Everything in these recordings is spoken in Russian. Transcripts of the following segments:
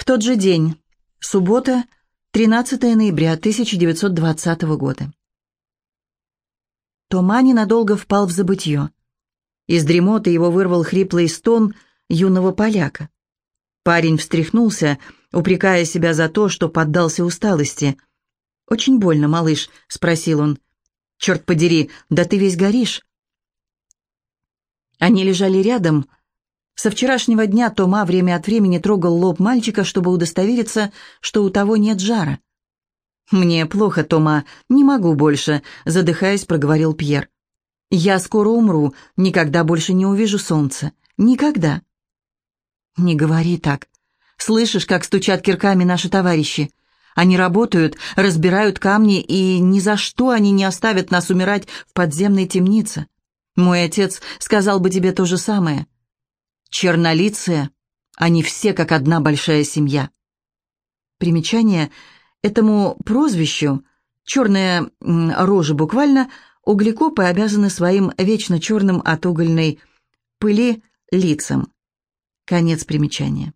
В тот же день, суббота, 13 ноября 1920 года. Тома ненадолго впал в забытье. Из дремоты его вырвал хриплый стон юного поляка. Парень встряхнулся, упрекая себя за то, что поддался усталости. «Очень больно, малыш», — спросил он. «Черт подери, да ты весь горишь». Они лежали рядом. Со вчерашнего дня Тома время от времени трогал лоб мальчика, чтобы удостовериться, что у того нет жара. «Мне плохо, Тома, не могу больше», — задыхаясь, проговорил Пьер. «Я скоро умру, никогда больше не увижу солнца. Никогда». «Не говори так. Слышишь, как стучат кирками наши товарищи? Они работают, разбирают камни, и ни за что они не оставят нас умирать в подземной темнице. Мой отец сказал бы тебе то же самое. Чернолицые, они все как одна большая семья». Примечание этому прозвищу «черная рожа» буквально углекопы обязаны своим вечно черным от угольной пыли лицам. Конец примечания.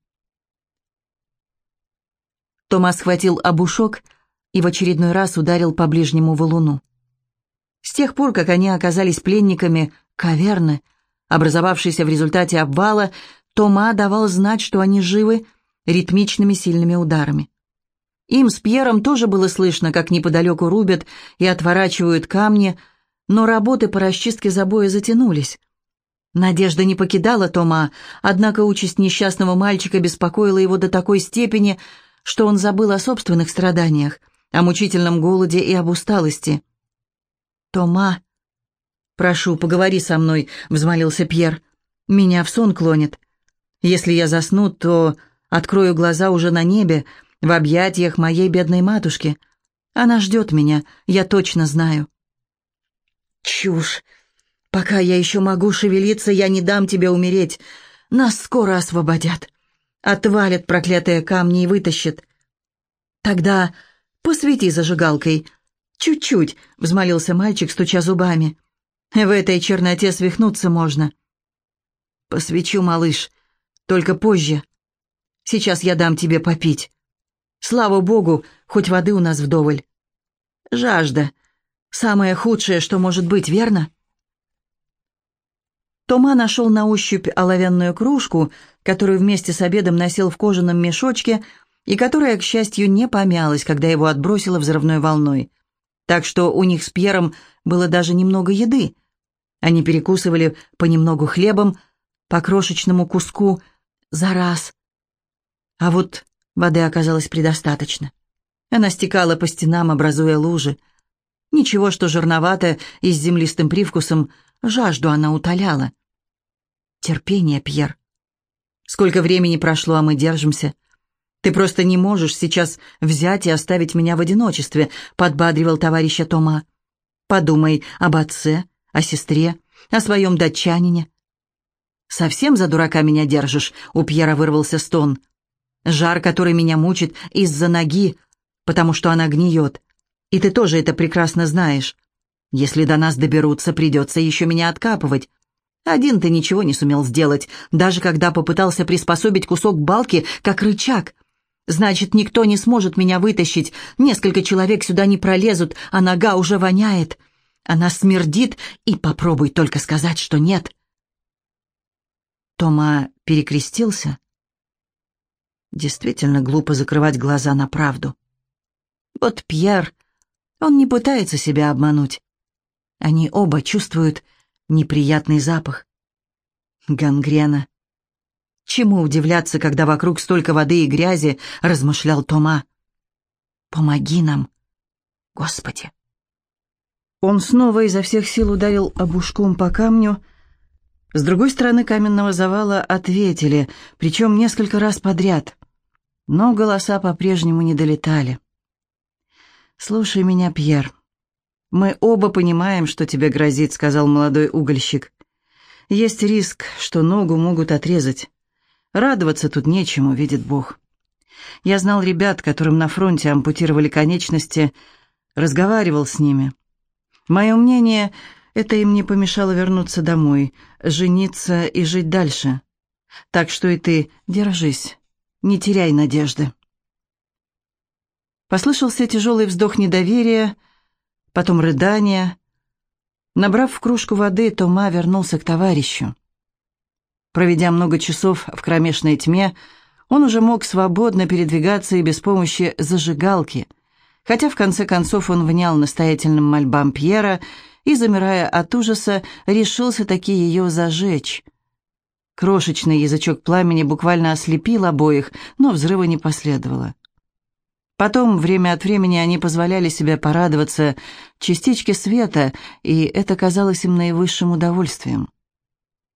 Томас схватил обушок и в очередной раз ударил по ближнему валуну. С тех пор, как они оказались пленниками каверны, образовавшейся в результате обвала, Тома давал знать, что они живы ритмичными сильными ударами. Им с Пьером тоже было слышно, как неподалеку рубят и отворачивают камни, но работы по расчистке забоя затянулись. Надежда не покидала Тома, однако участь несчастного мальчика беспокоила его до такой степени, что он забыл о собственных страданиях, о мучительном голоде и об усталости. «Тома, прошу, поговори со мной», — взмолился Пьер. «Меня в сон клонит. Если я засну, то открою глаза уже на небе, в объятиях моей бедной матушки. Она ждет меня, я точно знаю». «Чушь! Пока я еще могу шевелиться, я не дам тебе умереть. Нас скоро освободят. Отвалят проклятые камни и вытащат. Тогда посвети зажигалкой. Чуть-чуть, — взмолился мальчик, стуча зубами. В этой черноте свихнуться можно. Посвечу, малыш, только позже. Сейчас я дам тебе попить. Слава богу, хоть воды у нас вдоволь. Жажда. Самое худшее, что может быть, верно? Тома нашел на ощупь оловянную кружку, которую вместе с обедом носил в кожаном мешочке и которая, к счастью, не помялась, когда его отбросило взрывной волной. Так что у них с Пьером было даже немного еды. Они перекусывали понемногу хлебом, по крошечному куску за раз. А вот воды оказалось предостаточно. Она стекала по стенам, образуя лужи. Ничего, что жирновато и с землистым привкусом – Жажду она утоляла. Терпение, Пьер. Сколько времени прошло, а мы держимся. Ты просто не можешь сейчас взять и оставить меня в одиночестве, подбадривал товарища Тома. Подумай об отце, о сестре, о своем датчанине. «Совсем за дурака меня держишь?» — у Пьера вырвался стон. «Жар, который меня мучит из-за ноги, потому что она гниет. И ты тоже это прекрасно знаешь. Если до нас доберутся, придется еще меня откапывать. Один ты ничего не сумел сделать, даже когда попытался приспособить кусок балки как рычаг. Значит, никто не сможет меня вытащить, несколько человек сюда не пролезут, а нога уже воняет. Она смердит, и попробуй только сказать, что нет. Тома перекрестился. Действительно глупо закрывать глаза на правду. Вот Пьер, он не пытается себя обмануть. Они оба чувствуют неприятный запах. Гангрена. Чему удивляться, когда вокруг столько воды и грязи, размышлял Тома. Помоги нам, Господи. Он снова изо всех сил ударил обушком по камню. С другой стороны каменного завала ответили, причем несколько раз подряд. Но голоса по-прежнему не долетали. «Слушай меня, Пьер», «Мы оба понимаем, что тебе грозит», — сказал молодой угольщик. «Есть риск, что ногу могут отрезать. Радоваться тут нечему, видит Бог. Я знал ребят, которым на фронте ампутировали конечности, разговаривал с ними. Мое мнение, это им не помешало вернуться домой, жениться и жить дальше. Так что и ты держись, Не теряй надежды. Послышался тяжелый вздох недоверия, потом рыдание. Набрав в кружку воды, Тома вернулся к товарищу. Проведя много часов в кромешной тьме, он уже мог свободно передвигаться и без помощи зажигалки, хотя в конце концов он внял настоятельным мольбам Пьера и, замирая от ужаса, решился таки ее зажечь. Крошечный язычок пламени буквально ослепил обоих, но взрыва не последовало. Потом, время от времени, они позволяли себе порадоваться частичке света, и это казалось им наивысшим удовольствием.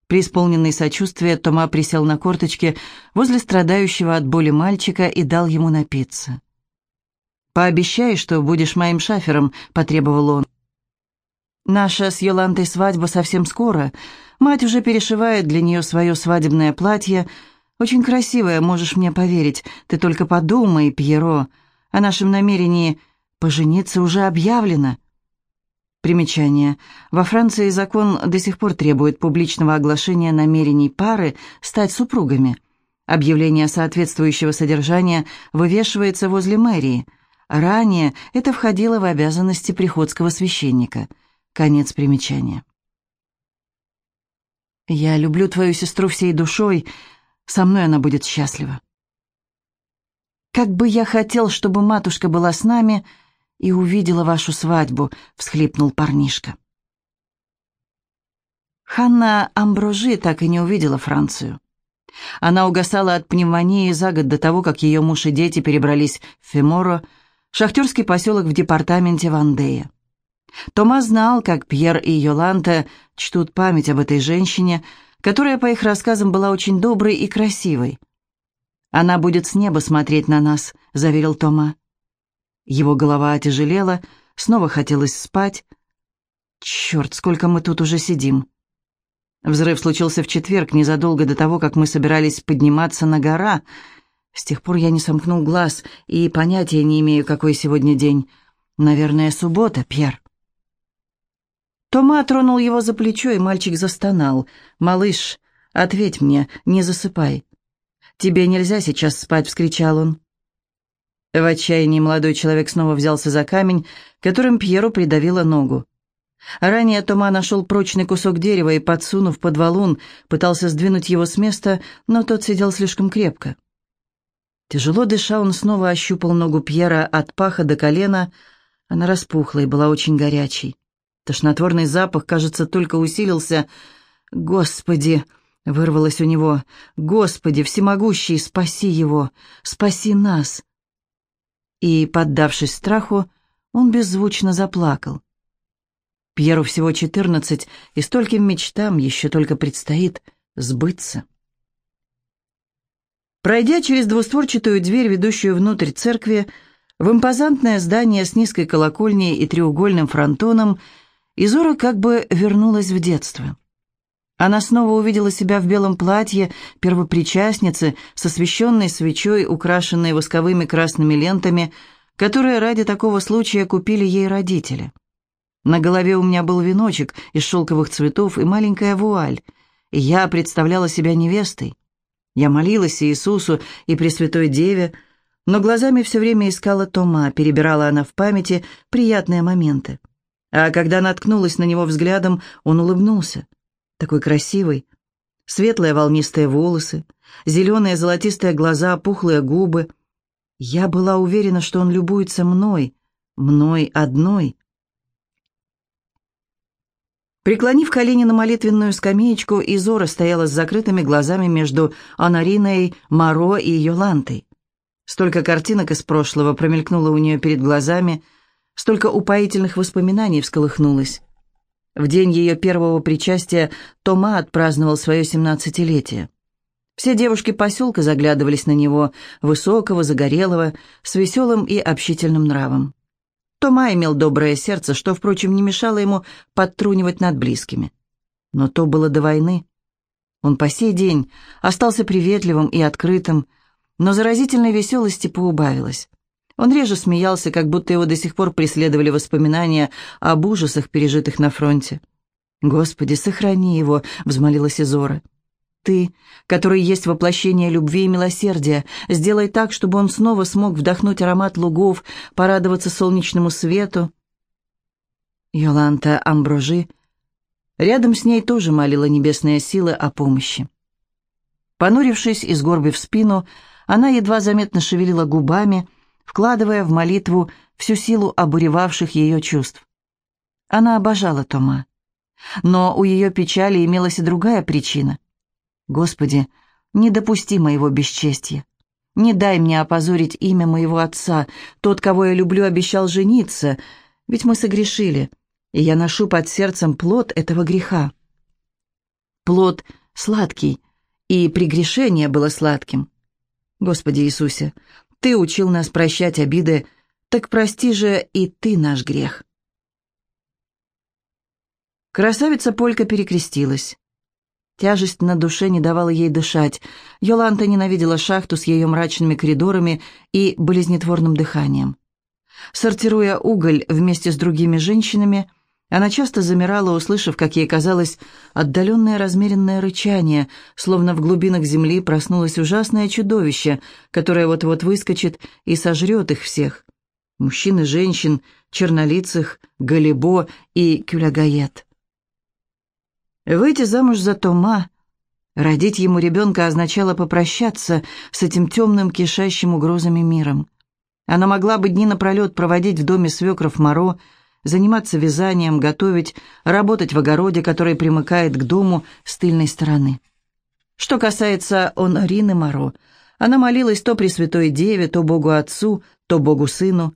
Преисполненный сочувствия, Тома присел на корточки возле страдающего от боли мальчика и дал ему напиться. «Пообещай, что будешь моим шафером», — потребовал он. «Наша с Йолантой свадьба совсем скоро. Мать уже перешивает для нее свое свадебное платье. Очень красивое, можешь мне поверить. Ты только подумай, Пьеро. О нашем намерении пожениться уже объявлено». Примечание. Во Франции закон до сих пор требует публичного оглашения намерений пары стать супругами. Объявление соответствующего содержания вывешивается возле мэрии. Ранее это входило в обязанности приходского священника. Конец примечания. «Я люблю твою сестру всей душой. Со мной она будет счастлива». «Как бы я хотел, чтобы матушка была с нами», и увидела вашу свадьбу», — всхлипнул парнишка. Ханна Амброжи так и не увидела Францию. Она угасала от пневмонии за год до того, как ее муж и дети перебрались в Феморо, шахтерский поселок в департаменте Вандея. Тома знал, как Пьер и Йоланта чтут память об этой женщине, которая, по их рассказам, была очень доброй и красивой. «Она будет с неба смотреть на нас», — заверил Тома. Его голова отяжелела, снова хотелось спать. «Черт, сколько мы тут уже сидим!» Взрыв случился в четверг, незадолго до того, как мы собирались подниматься на гора. С тех пор я не сомкнул глаз и понятия не имею, какой сегодня день. Наверное, суббота, Пьер. Тома тронул его за плечо, и мальчик застонал. «Малыш, ответь мне, не засыпай». «Тебе нельзя сейчас спать», — вскричал он. В отчаянии молодой человек снова взялся за камень, которым Пьеру придавило ногу. Ранее Тома нашел прочный кусок дерева и, подсунув под валун, пытался сдвинуть его с места, но тот сидел слишком крепко. Тяжело дыша, он снова ощупал ногу Пьера от паха до колена. Она распухла и была очень горячей. Тошнотворный запах, кажется, только усилился. «Господи!» — вырвалось у него. «Господи, всемогущий, спаси его! Спаси нас!» и, поддавшись страху, он беззвучно заплакал. Пьеру всего четырнадцать, и стольким мечтам еще только предстоит сбыться. Пройдя через двустворчатую дверь, ведущую внутрь церкви, в импозантное здание с низкой колокольней и треугольным фронтоном, Изора как бы вернулась в детство. Она снова увидела себя в белом платье первопричастницы с освещенной свечой, украшенной восковыми красными лентами, которые ради такого случая купили ей родители. На голове у меня был веночек из шелковых цветов и маленькая вуаль, и я представляла себя невестой. Я молилась Иисусу и Пресвятой Деве, но глазами все время искала Тома, перебирала она в памяти приятные моменты. А когда наткнулась на него взглядом, он улыбнулся такой красивый. Светлые волнистые волосы, зеленые золотистые глаза, пухлые губы. Я была уверена, что он любуется мной, мной одной. Преклонив колени на молитвенную скамеечку, Изора стояла с закрытыми глазами между Анариной, Маро и Йолантой. Столько картинок из прошлого промелькнуло у нее перед глазами, столько упоительных воспоминаний всколыхнулось. В день ее первого причастия Тома отпраздновал свое семнадцатилетие. Все девушки поселка заглядывались на него, высокого, загорелого, с веселым и общительным нравом. Тома имел доброе сердце, что, впрочем, не мешало ему подтрунивать над близкими. Но то было до войны. Он по сей день остался приветливым и открытым, но заразительной веселости поубавилось. Он реже смеялся, как будто его до сих пор преследовали воспоминания об ужасах, пережитых на фронте. «Господи, сохрани его!» — взмолилась Изора. Ты, который есть воплощение любви и милосердия, сделай так, чтобы он снова смог вдохнуть аромат лугов, порадоваться солнечному свету. Йоланта Амброжи рядом с ней тоже молила небесные силы о помощи. Понурившись и сгорбив спину, она едва заметно шевелила губами, вкладывая в молитву всю силу обуревавших ее чувств. Она обожала Тома. Но у ее печали имелась и другая причина. «Господи, не допусти моего бесчестия. Не дай мне опозорить имя моего отца. Тот, кого я люблю, обещал жениться. Ведь мы согрешили, и я ношу под сердцем плод этого греха. Плод сладкий, и прегрешение было сладким. Господи Иисусе, Ты учил нас прощать обиды, так прости же и Ты наш грех. Красавица Полька перекрестилась. Тяжесть на душе не давала ей дышать. Йоланта ненавидела шахту с ее мрачными коридорами и болезнетворным дыханием. Сортируя уголь вместе с другими женщинами, она часто замирала, услышав, как ей казалось, отдаленное размеренное рычание, словно в глубинах земли проснулось ужасное чудовище, которое вот-вот выскочит и сожрет их всех. Мужчин и женщин, чернолицых, Галибо и Кюлягает. Выйти замуж за Тома, родить ему ребенка означало попрощаться с этим темным, кишащим угрозами миром. Она могла бы дни напролет проводить в доме свекров Моро, заниматься вязанием, готовить, работать в огороде, который примыкает к дому с тыльной стороны. Что касается Онорины Моро, она молилась то Пресвятой Деве, то Богу Отцу, то Богу Сыну.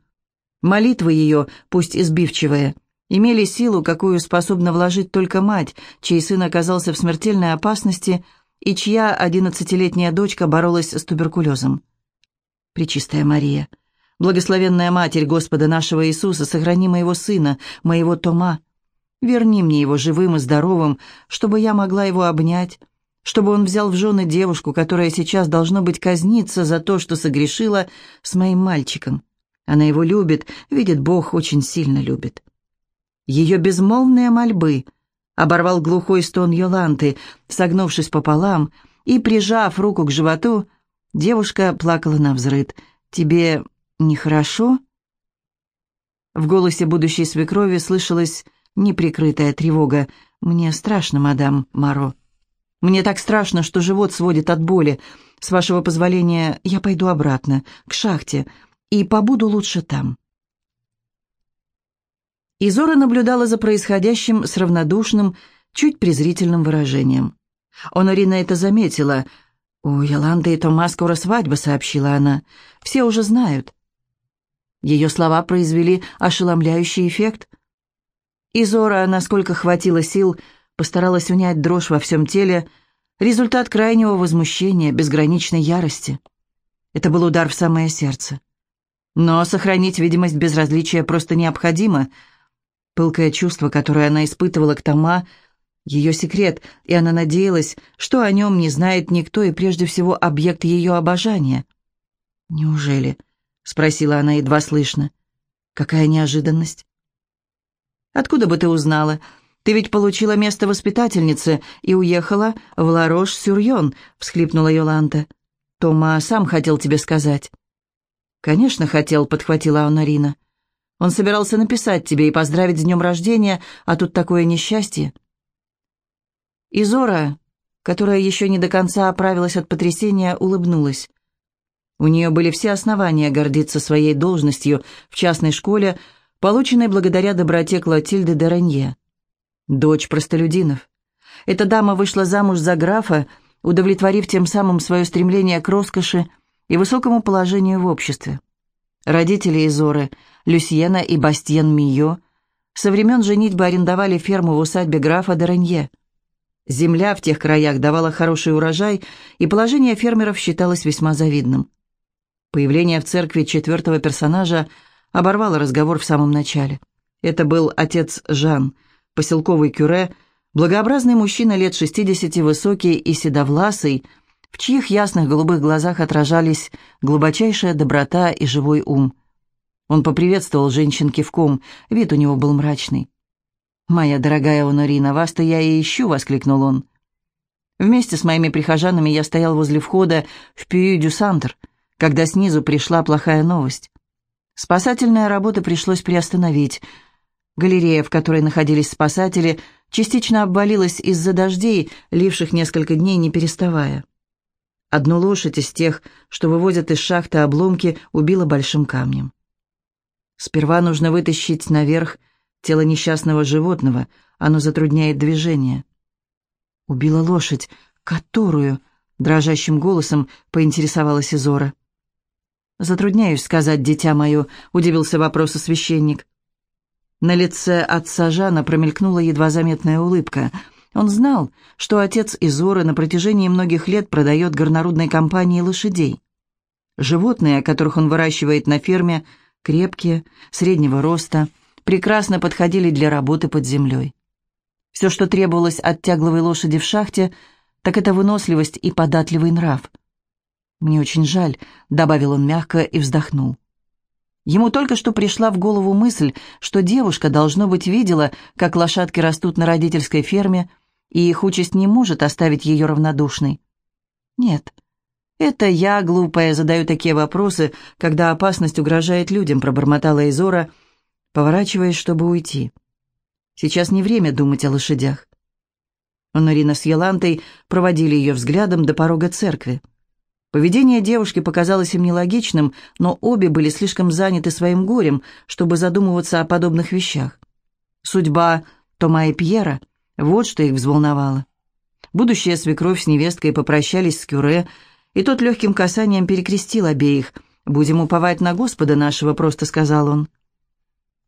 Молитвы ее, пусть избивчивые, имели силу, какую способна вложить только мать, чей сын оказался в смертельной опасности и чья одиннадцатилетняя дочка боролась с туберкулезом. Пречистая Мария — Благословенная Матерь Господа нашего Иисуса, сохрани моего сына, моего Тома. Верни мне его живым и здоровым, чтобы я могла его обнять, чтобы он взял в жены девушку, которая сейчас должно быть казниться за то, что согрешила с моим мальчиком. Она его любит, видит Бог, очень сильно любит. Ее безмолвные мольбы оборвал глухой стон Йоланты, согнувшись пополам и прижав руку к животу, девушка плакала на взрыд. «Тебе «Нехорошо?» В голосе будущей свекрови слышалась неприкрытая тревога. «Мне страшно, мадам Маро. Мне так страшно, что живот сводит от боли. С вашего позволения я пойду обратно, к шахте, и побуду лучше там». Изора наблюдала за происходящим с равнодушным, чуть презрительным выражением. Онорина это заметила. «У Яланды и Тома скоро свадьба», — сообщила она. «Все уже знают». Ее слова произвели ошеломляющий эффект. Изора, насколько хватило сил, постаралась унять дрожь во всем теле, результат крайнего возмущения, безграничной ярости. Это был удар в самое сердце. Но сохранить видимость безразличия просто необходимо. Пылкое чувство, которое она испытывала к Тома, ее секрет, и она надеялась, что о нем не знает никто и прежде всего объект ее обожания. Неужели? — спросила она едва слышно. «Какая неожиданность!» «Откуда бы ты узнала? Ты ведь получила место воспитательницы и уехала в Ларош-Сюрьон», — всхлипнула Йоланта. «Тома сам хотел тебе сказать». «Конечно, хотел», — подхватила Анарина. «Он собирался написать тебе и поздравить с днем рождения, а тут такое несчастье». Изора, которая еще не до конца оправилась от потрясения, улыбнулась. У нее были все основания гордиться своей должностью в частной школе, полученной благодаря доброте Клотильды де Ранье. Дочь простолюдинов. Эта дама вышла замуж за графа, удовлетворив тем самым свое стремление к роскоши и высокому положению в обществе. Родители Изоры, Люсьена и Бастьен Мио, со времен женитьбы арендовали ферму в усадьбе графа де Ранье. Земля в тех краях давала хороший урожай, и положение фермеров считалось весьма завидным. Появление в церкви четвертого персонажа оборвало разговор в самом начале. Это был отец Жан, поселковый кюре, благообразный мужчина лет шестидесяти, высокий и седовласый, в чьих ясных голубых глазах отражались глубочайшая доброта и живой ум. Он поприветствовал женщин кивком, вид у него был мрачный. «Моя дорогая Онорина, вас-то я и ищу!» — воскликнул он. Вместе с моими прихожанами я стоял возле входа в Пью-Дю-Сантр, когда снизу пришла плохая новость. Спасательная работа пришлось приостановить. Галерея, в которой находились спасатели, частично обвалилась из-за дождей, ливших несколько дней не переставая. Одну лошадь из тех, что вывозят из шахты обломки, убила большим камнем. Сперва нужно вытащить наверх тело несчастного животного, оно затрудняет движение. Убила лошадь, которую, дрожащим голосом поинтересовалась Изора. «Затрудняюсь сказать, дитя мое», — удивился вопросу священник. На лице отца Жана промелькнула едва заметная улыбка. Он знал, что отец Изоры на протяжении многих лет продает горнорудной компании лошадей. Животные, которых он выращивает на ферме, крепкие, среднего роста, прекрасно подходили для работы под землей. Все, что требовалось от тягловой лошади в шахте, так это выносливость и податливый нрав — «Мне очень жаль», — добавил он мягко и вздохнул. Ему только что пришла в голову мысль, что девушка, должно быть, видела, как лошадки растут на родительской ферме, и их участь не может оставить ее равнодушной. «Нет, это я, глупая, задаю такие вопросы, когда опасность угрожает людям», — пробормотала Изора, поворачиваясь, чтобы уйти. «Сейчас не время думать о лошадях». Онорина с Елантой проводили ее взглядом до порога церкви. Поведение девушки показалось им нелогичным, но обе были слишком заняты своим горем, чтобы задумываться о подобных вещах. Судьба Тома и Пьера — вот что их взволновало. Будущая свекровь с невесткой попрощались с Кюре, и тот легким касанием перекрестил обеих. «Будем уповать на Господа нашего», — просто сказал он.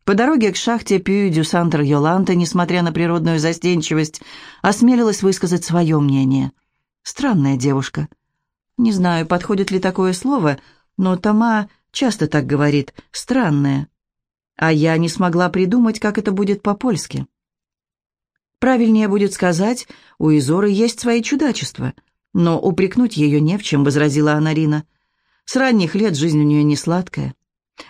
По дороге к шахте Пью-Дю Сантер-Йоланта, несмотря на природную застенчивость, осмелилась высказать свое мнение. Странная девушка — не знаю, подходит ли такое слово, но Тома часто так говорит, странное. А я не смогла придумать, как это будет по-польски. Правильнее будет сказать, у Изоры есть свои чудачества, но упрекнуть ее не в чем, возразила Анарина. С ранних лет жизнь у нее не сладкая.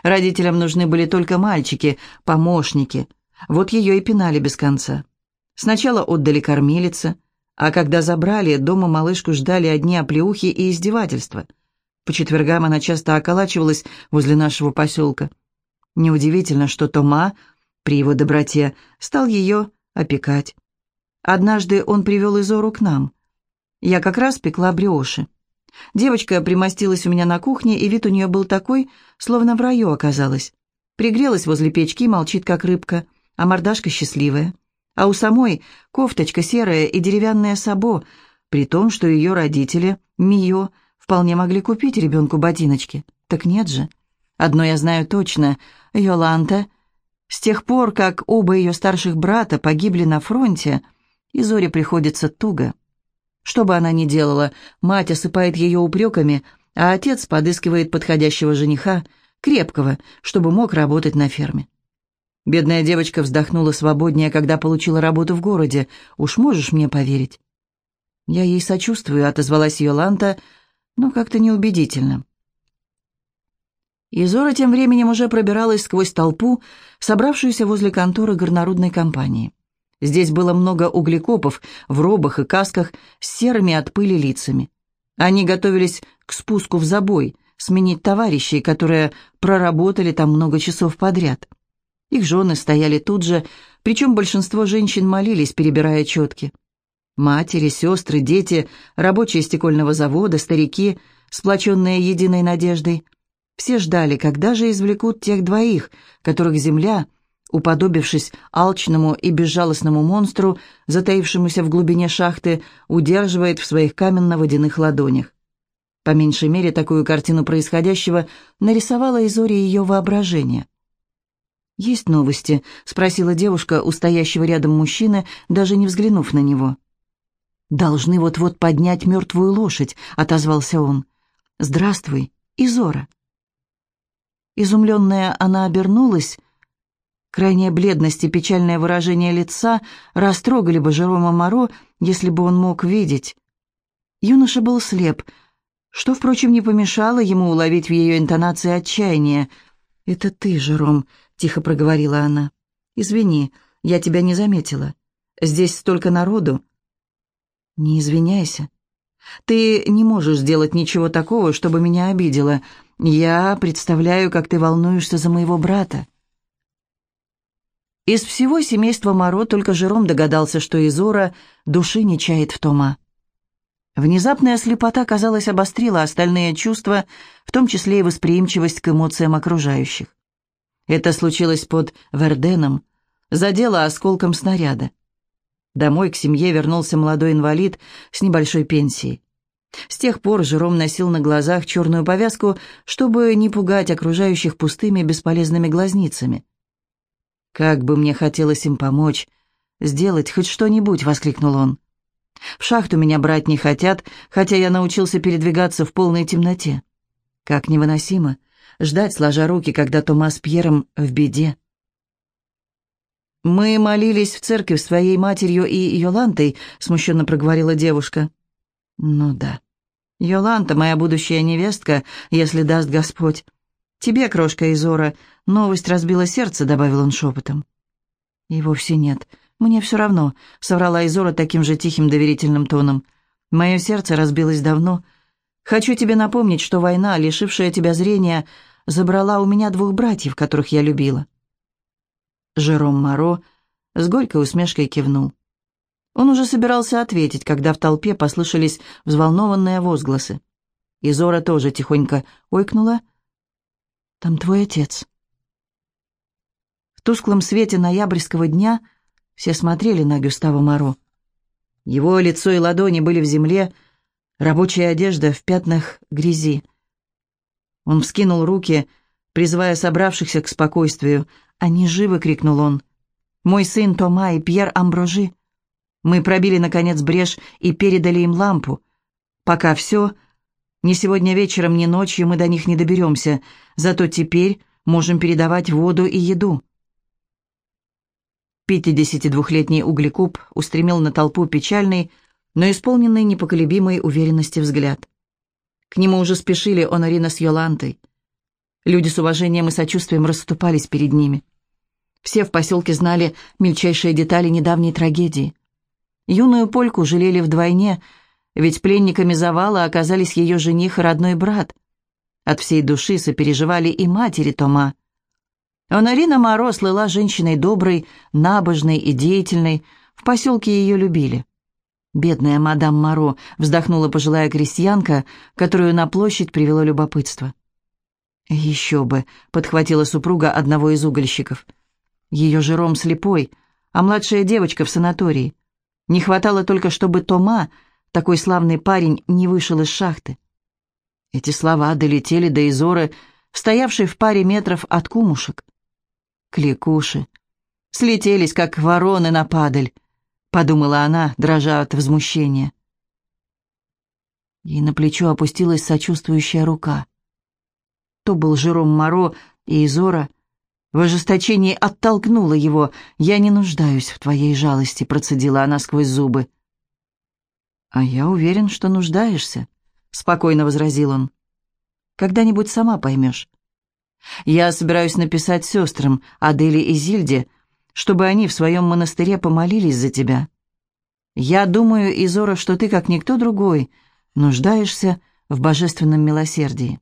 Родителям нужны были только мальчики, помощники. Вот ее и пинали без конца. Сначала отдали кормилице, а когда забрали, дома малышку ждали одни оплеухи и издевательства. По четвергам она часто околачивалась возле нашего поселка. Неудивительно, что Тома, при его доброте, стал ее опекать. Однажды он привел Изору к нам. Я как раз пекла бриоши. Девочка примостилась у меня на кухне, и вид у нее был такой, словно в раю оказалась. Пригрелась возле печки, молчит, как рыбка, а мордашка счастливая а у самой кофточка серая и деревянное сабо, при том, что ее родители, Мио, вполне могли купить ребенку ботиночки. Так нет же. Одно я знаю точно, Йоланта, с тех пор, как оба ее старших брата погибли на фронте, и Зоре приходится туго. Что бы она ни делала, мать осыпает ее упреками, а отец подыскивает подходящего жениха, крепкого, чтобы мог работать на ферме. Бедная девочка вздохнула свободнее, когда получила работу в городе. Уж можешь мне поверить?» «Я ей сочувствую», — отозвалась Йоланта, но как-то неубедительно. Изора тем временем уже пробиралась сквозь толпу, собравшуюся возле конторы горнорудной компании. Здесь было много углекопов в робах и касках с серыми от пыли лицами. Они готовились к спуску в забой, сменить товарищей, которые проработали там много часов подряд. Их жены стояли тут же, причем большинство женщин молились, перебирая четки. Матери, сестры, дети, рабочие стекольного завода, старики, сплоченные единой надеждой. Все ждали, когда же извлекут тех двоих, которых земля, уподобившись алчному и безжалостному монстру, затаившемуся в глубине шахты, удерживает в своих каменно-водяных ладонях. По меньшей мере, такую картину происходящего нарисовала Изори ее воображение. «Есть новости?» — спросила девушка у стоящего рядом мужчины, даже не взглянув на него. «Должны вот-вот поднять мертвую лошадь», — отозвался он. «Здравствуй, Изора». Изумленная она обернулась. Крайняя бледность и печальное выражение лица растрогали бы Жерома Моро, если бы он мог видеть. Юноша был слеп, что, впрочем, не помешало ему уловить в ее интонации отчаяние. «Это ты, Жером», — тихо проговорила она. «Извини, я тебя не заметила. Здесь столько народу». «Не извиняйся. Ты не можешь сделать ничего такого, чтобы меня обидело. Я представляю, как ты волнуешься за моего брата». Из всего семейства Моро только Жером догадался, что Изора души не чает в Тома. Внезапная слепота, казалось, обострила остальные чувства, в том числе и восприимчивость к эмоциям окружающих. Это случилось под Верденом, задело осколком снаряда. Домой к семье вернулся молодой инвалид с небольшой пенсией. С тех пор Жером носил на глазах черную повязку, чтобы не пугать окружающих пустыми бесполезными глазницами. «Как бы мне хотелось им помочь, сделать хоть что-нибудь!» — воскликнул он. «В шахту меня брать не хотят, хотя я научился передвигаться в полной темноте. Как невыносимо ждать, сложа руки, когда Тома с Пьером в беде». «Мы молились в церкви своей матерью и Йолантой», — смущенно проговорила девушка. «Ну да. Йоланта, моя будущая невестка, если даст Господь. «Тебе, крошка Изора, новость разбила сердце», — добавил он шепотом. «И вовсе нет. Мне все равно», — соврала Изора таким же тихим доверительным тоном. «Мое сердце разбилось давно. Хочу тебе напомнить, что война, лишившая тебя зрения, забрала у меня двух братьев, которых я любила». Жером Моро с горькой усмешкой кивнул. Он уже собирался ответить, когда в толпе послышались взволнованные возгласы. Изора тоже тихонько ойкнула — там твой отец». Тусклом свете ноябрьского дня все смотрели на Гюстава Моро. Его лицо и ладони были в земле, рабочая одежда в пятнах грязи. Он вскинул руки, призывая собравшихся к спокойствию. «Они живы!» — крикнул он. «Мой сын Тома и Пьер Амброжи. Мы пробили, наконец, брешь и передали им лампу. Пока все, ни сегодня вечером, ни ночью мы до них не доберемся, зато теперь можем передавать воду и еду». Пятидесятидвухлетний углекуб устремил на толпу печальный, но исполненный непоколебимой уверенности взгляд. К нему уже спешили Онорина с Йолантой. Люди с уважением и сочувствием расступались перед ними. Все в поселке знали мельчайшие детали недавней трагедии. Юную польку жалели вдвойне – ведь пленниками завала оказались ее жених и родной брат. От всей души сопереживали и матери Тома. Онарина Моро слыла женщиной доброй, набожной и деятельной, в поселке ее любили. «Бедная мадам Моро», — вздохнула пожилая крестьянка, которую на площадь привело любопытство. «Еще бы», — подхватила супруга одного из угольщиков. «Ее жиром слепой, а младшая девочка в санатории. Не хватало только, чтобы Тома такой славный парень не вышел из шахты. Эти слова долетели до Изоры, стоявшей в паре метров от кумушек. Кликуши. Слетелись, как вороны на падаль, подумала она, дрожа от возмущения. Ей на плечо опустилась сочувствующая рука. То был Жером Моро, и Изора в ожесточении оттолкнула его. «Я не нуждаюсь в твоей жалости», — процедила она сквозь зубы. «А я уверен, что нуждаешься», — спокойно возразил он. «Когда-нибудь сама поймешь. Я собираюсь написать сестрам, Аделе и Зильде, чтобы они в своем монастыре помолились за тебя. Я думаю, Изора, что ты, как никто другой, нуждаешься в божественном милосердии».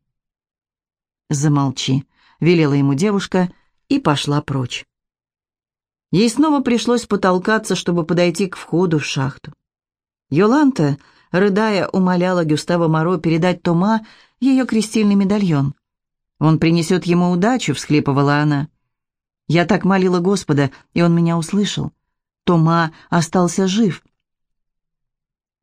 «Замолчи», — велела ему девушка и пошла прочь. Ей снова пришлось потолкаться, чтобы подойти к входу в шахту. Йоланта, рыдая, умоляла Гюстава Моро передать Тома ее крестильный медальон. «Он принесет ему удачу», — всхлипывала она. «Я так молила Господа, и он меня услышал. Тома остался жив».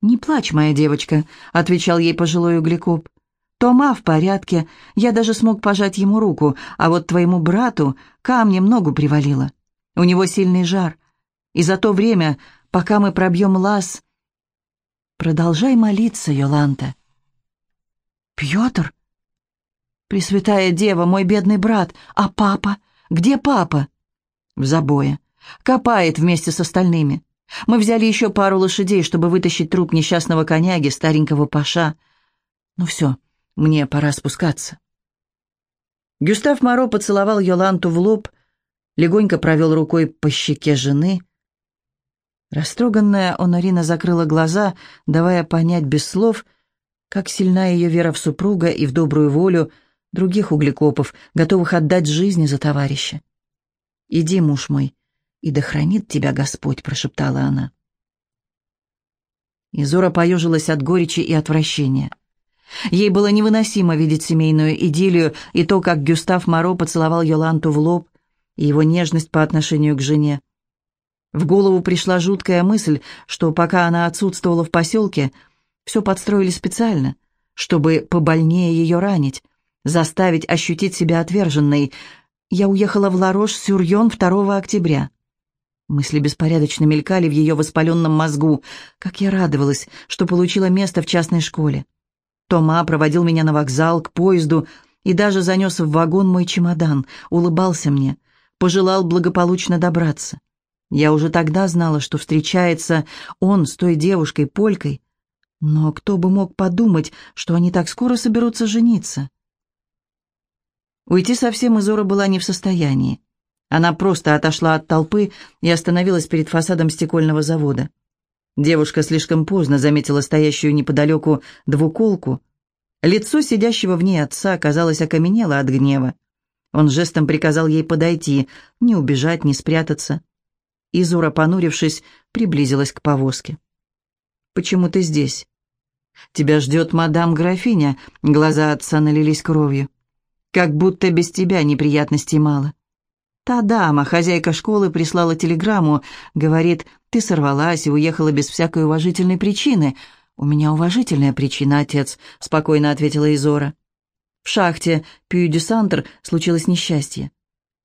«Не плачь, моя девочка», — отвечал ей пожилой углекоп. «Тома в порядке, я даже смог пожать ему руку, а вот твоему брату камнем ногу привалило. У него сильный жар. И за то время, пока мы пробьем лаз, Продолжай молиться, Йоланта. Пьотр? Пресвятая Дева, мой бедный брат. А папа? Где папа? В забое. Копает вместе с остальными. Мы взяли еще пару лошадей, чтобы вытащить труп несчастного коняги, старенького паша. Ну все, мне пора спускаться. Гюстав Моро поцеловал Йоланту в лоб, легонько провел рукой по щеке жены. Растроганная Онорина закрыла глаза, давая понять без слов, как сильна ее вера в супруга и в добрую волю других углекопов, готовых отдать жизни за товарища. «Иди, муж мой, и да хранит тебя Господь», — прошептала она. Изора поежилась от горечи и отвращения. Ей было невыносимо видеть семейную идиллию и то, как Гюстав Моро поцеловал Йоланту в лоб, и его нежность по отношению к жене. В голову пришла жуткая мысль, что пока она отсутствовала в поселке, все подстроили специально, чтобы побольнее ее ранить, заставить ощутить себя отверженной. Я уехала в Ларош-Сюрьон 2 октября. Мысли беспорядочно мелькали в ее воспаленном мозгу. Как я радовалась, что получила место в частной школе. Тома проводил меня на вокзал, к поезду и даже занес в вагон мой чемодан, улыбался мне, пожелал благополучно добраться. Я уже тогда знала, что встречается он с той девушкой-полькой, но кто бы мог подумать, что они так скоро соберутся жениться? Уйти совсем Изора была не в состоянии. Она просто отошла от толпы и остановилась перед фасадом стекольного завода. Девушка слишком поздно заметила стоящую неподалеку двуколку. Лицо сидящего в ней отца, казалось, окаменело от гнева. Он жестом приказал ей подойти, не убежать, не спрятаться. Изура, понурившись, приблизилась к повозке. «Почему ты здесь?» «Тебя ждет мадам-графиня», — глаза отца налились кровью. «Как будто без тебя неприятностей мало». Та дама, хозяйка школы, прислала телеграмму. Говорит, ты сорвалась и уехала без всякой уважительной причины. «У меня уважительная причина, отец», — спокойно ответила Изора. В шахте Пью-дю-Сантр случилось несчастье.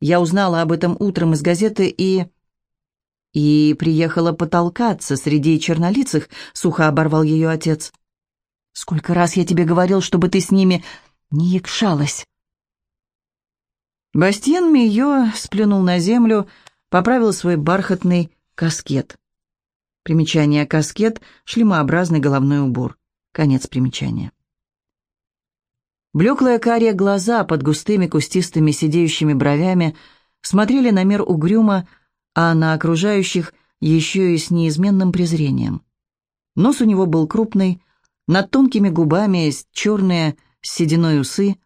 Я узнала об этом утром из газеты и... И приехала потолкаться среди чернолицых, сухо оборвал ее отец. «Сколько раз я тебе говорил, чтобы ты с ними не якшалась?» Бастиен Мийо сплюнул на землю, поправил свой бархатный каскет. Примечание «каскет» — шлемообразный головной убор. Конец примечания. Блеклые карие глаза под густыми кустистыми сидеющими бровями смотрели на мир угрюмо, а на окружающих еще и с неизменным презрением. Нос у него был крупный, над тонкими губами черные с сединой усы,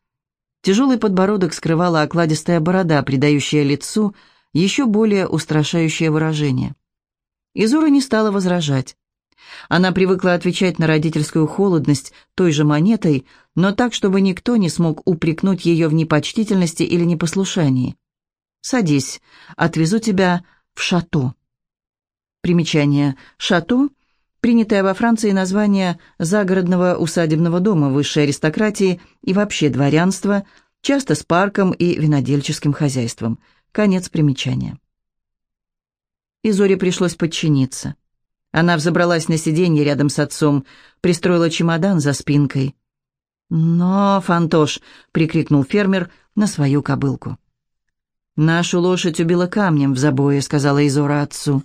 Тяжелый подбородок скрывала окладистая борода, придающая лицу еще более устрашающее выражение. Изура не стала возражать. Она привыкла отвечать на родительскую холодность той же монетой, но так, чтобы никто не смог упрекнуть ее в непочтительности или непослушании. «Садись, отвезу тебя в шато». Примечание «шато» принятое во Франции название загородного усадебного дома высшей аристократии и вообще дворянства, часто с парком и винодельческим хозяйством. Конец примечания. Изоре пришлось подчиниться. Она взобралась на сиденье рядом с отцом, пристроила чемодан за спинкой. «Но, Фантош!» — прикрикнул фермер на свою кобылку. «Нашу лошадь убила камнем в забое», — сказала Изора отцу.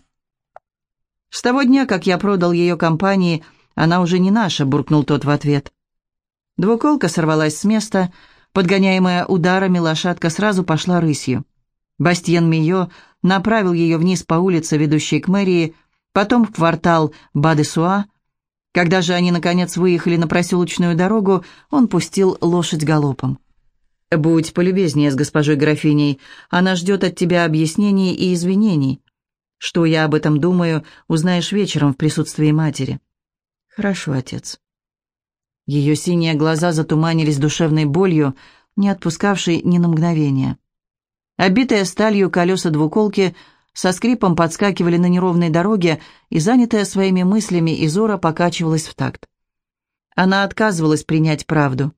«С того дня, как я продал ее компании, она уже не наша», — буркнул тот в ответ. Двуколка сорвалась с места, подгоняемая ударами, лошадка сразу пошла рысью. Бастьен Мио направил ее вниз по улице, ведущей к мэрии, потом в квартал Бадесуа. Когда же они, наконец, выехали на проселочную дорогу, он пустил лошадь галопом. «Будь полюбезнее с госпожой графиней, она ждет от тебя объяснений и извинений. Что я об этом думаю, узнаешь вечером в присутствии матери». «Хорошо, отец». Ее синие глаза затуманились душевной болью, не отпускавшей ни на мгновение. Обитые сталью колеса двуколки со скрипом подскакивали на неровной дороге, и, занятая своими мыслями, Изора покачивалась в такт. Она отказывалась принять правду,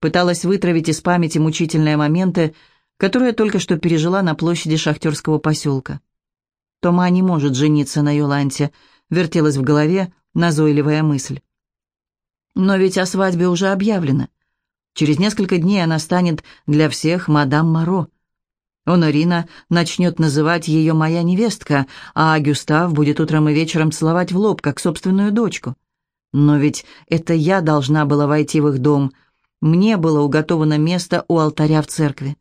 пыталась вытравить из памяти мучительные моменты, которые только что пережила на площади шахтерского поселка. Тома не может жениться на Йоланте, вертелась в голове назойливая мысль. Но ведь о свадьбе уже объявлено. Через несколько дней она станет для всех мадам Моро. Онорина начнет называть ее «моя невестка», а Гюстав будет утром и вечером целовать в лоб, как собственную дочку. Но ведь это я должна была войти в их дом. Мне было уготовано место у алтаря в церкви.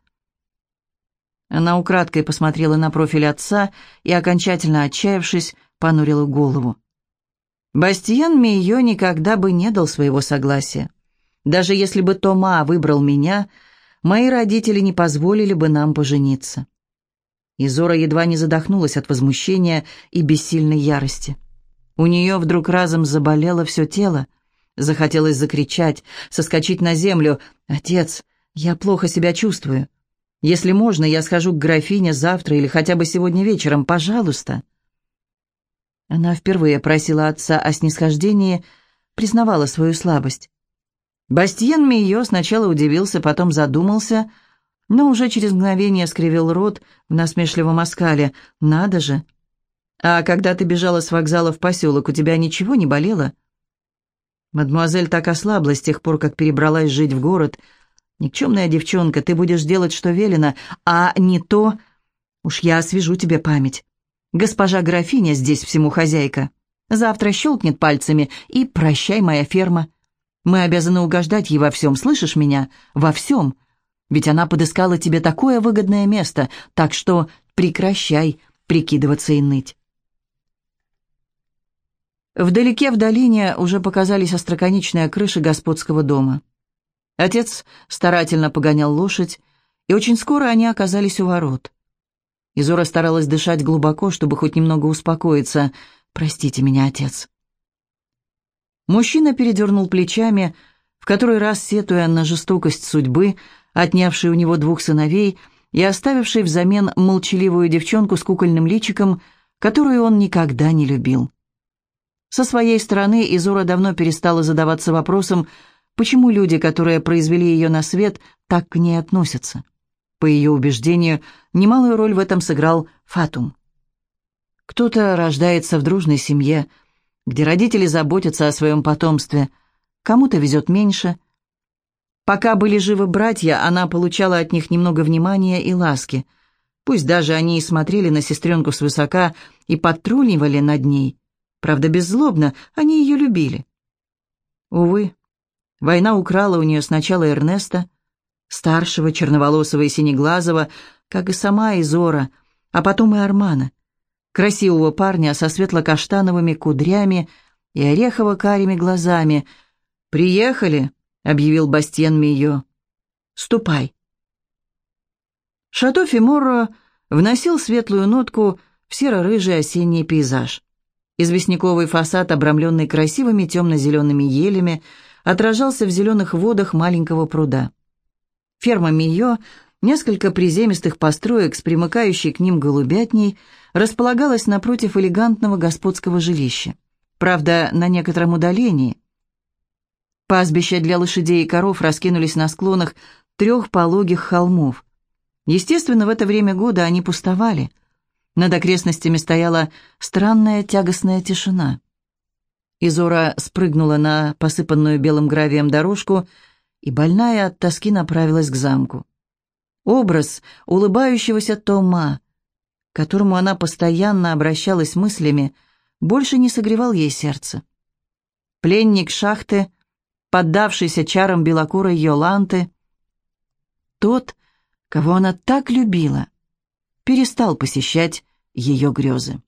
Она украдкой посмотрела на профиль отца и, окончательно отчаявшись, понурила голову. Бастиен Мейо никогда бы не дал своего согласия. Даже если бы Тома выбрал меня, мои родители не позволили бы нам пожениться. Изора едва не задохнулась от возмущения и бессильной ярости. У нее вдруг разом заболело все тело. Захотелось закричать, соскочить на землю. «Отец, я плохо себя чувствую. Если можно, я схожу к графине завтра или хотя бы сегодня вечером, пожалуйста». Она впервые просила отца о снисхождении, признавала свою слабость. Бастиен Мийо сначала удивился, потом задумался, но уже через мгновение скривил рот в насмешливом оскале. «Надо же! А когда ты бежала с вокзала в поселок, у тебя ничего не болело?» Мадемуазель так ослабла с тех пор, как перебралась жить в город — «Никчемная девчонка, ты будешь делать, что велено, а не то...» «Уж я освежу тебе память. Госпожа графиня здесь всему хозяйка. Завтра щелкнет пальцами, и прощай, моя ферма. Мы обязаны угождать ей во всем, слышишь меня? Во всем. Ведь она подыскала тебе такое выгодное место, так что прекращай прикидываться и ныть». Вдалеке в долине уже показались остроконечные крыши господского дома. Отец старательно погонял лошадь, и очень скоро они оказались у ворот. Изора старалась дышать глубоко, чтобы хоть немного успокоиться. «Простите меня, отец». Мужчина передернул плечами, в который раз сетуя на жестокость судьбы, отнявшей у него двух сыновей и оставившей взамен молчаливую девчонку с кукольным личиком, которую он никогда не любил. Со своей стороны Изора давно перестала задаваться вопросом, Почему люди, которые произвели ее на свет, так к ней относятся? По ее убеждению, немалую роль в этом сыграл Фатум. Кто-то рождается в дружной семье, где родители заботятся о своем потомстве, кому-то везет меньше. Пока были живы братья, она получала от них немного внимания и ласки. Пусть даже они и смотрели на сестренку свысока и подтрунивали над ней. Правда, беззлобно, они ее любили. Увы, Война украла у нее сначала Эрнеста, старшего, черноволосого и синеглазого, как и сама Изора, а потом и Армана, красивого парня со светло-каштановыми кудрями и орехово-карими глазами. «Приехали», — объявил Бастьен Мийо. «Ступай». Шато Фиморро вносил светлую нотку в серо-рыжий осенний пейзаж. Известняковый фасад, обрамленный красивыми темно-зелеными елями, отражался в зеленых водах маленького пруда. Ферма Мио, несколько приземистых построек с примыкающей к ним голубятней, располагалась напротив элегантного господского жилища. Правда, на некотором удалении. Пастбища для лошадей и коров раскинулись на склонах трех пологих холмов. Естественно, в это время года они пустовали. Над окрестностями стояла странная тягостная тишина. Изора спрыгнула на посыпанную белым гравием дорожку и, больная от тоски, направилась к замку. Образ улыбающегося Тома, к которому она постоянно обращалась мыслями, больше не согревал ей сердце. Пленник шахты, поддавшийся чарам белокурой Йоланты, тот, кого она так любила, перестал посещать ее грезы.